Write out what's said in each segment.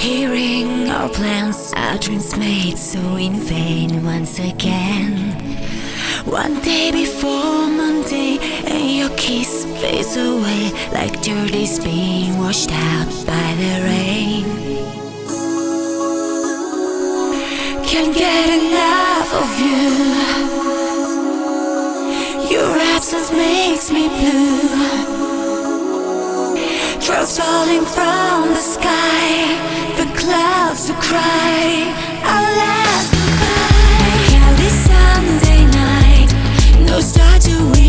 Hearing our plans, our dreams made so in vain once again. One day before Monday, and your kiss fades away like dirty's being washed out by the rain. Can't get enough of you. Your absence makes me blue. Drops falling from the sky clouds to cry our last goodbye. Candy Sunday night, no star to.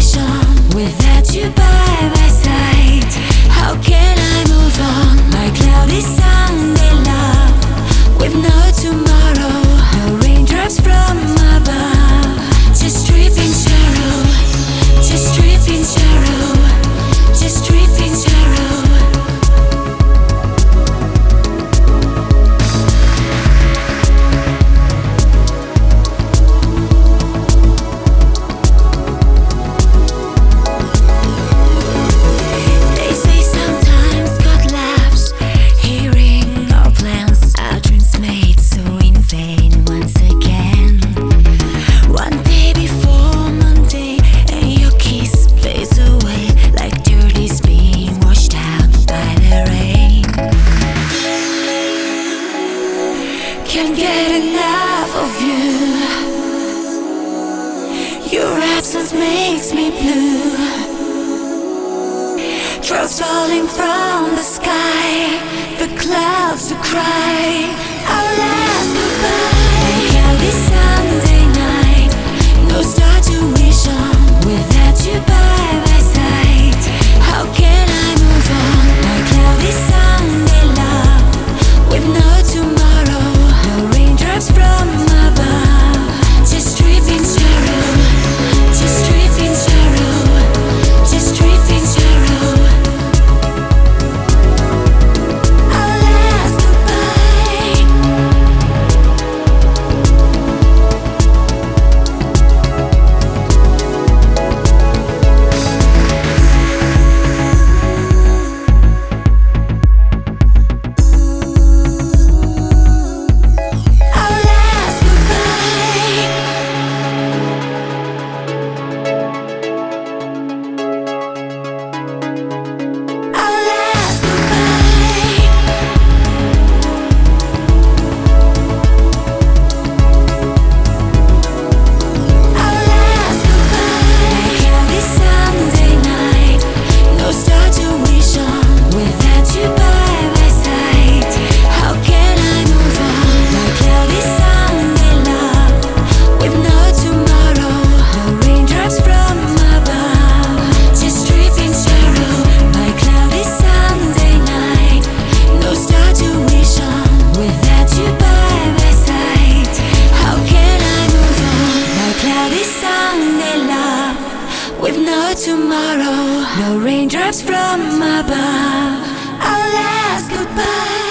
can't get enough of you. Your absence makes me blue. Drops falling from the sky, the clouds to cry. from if not tomorrow. No raindrops from above. Our last goodbye.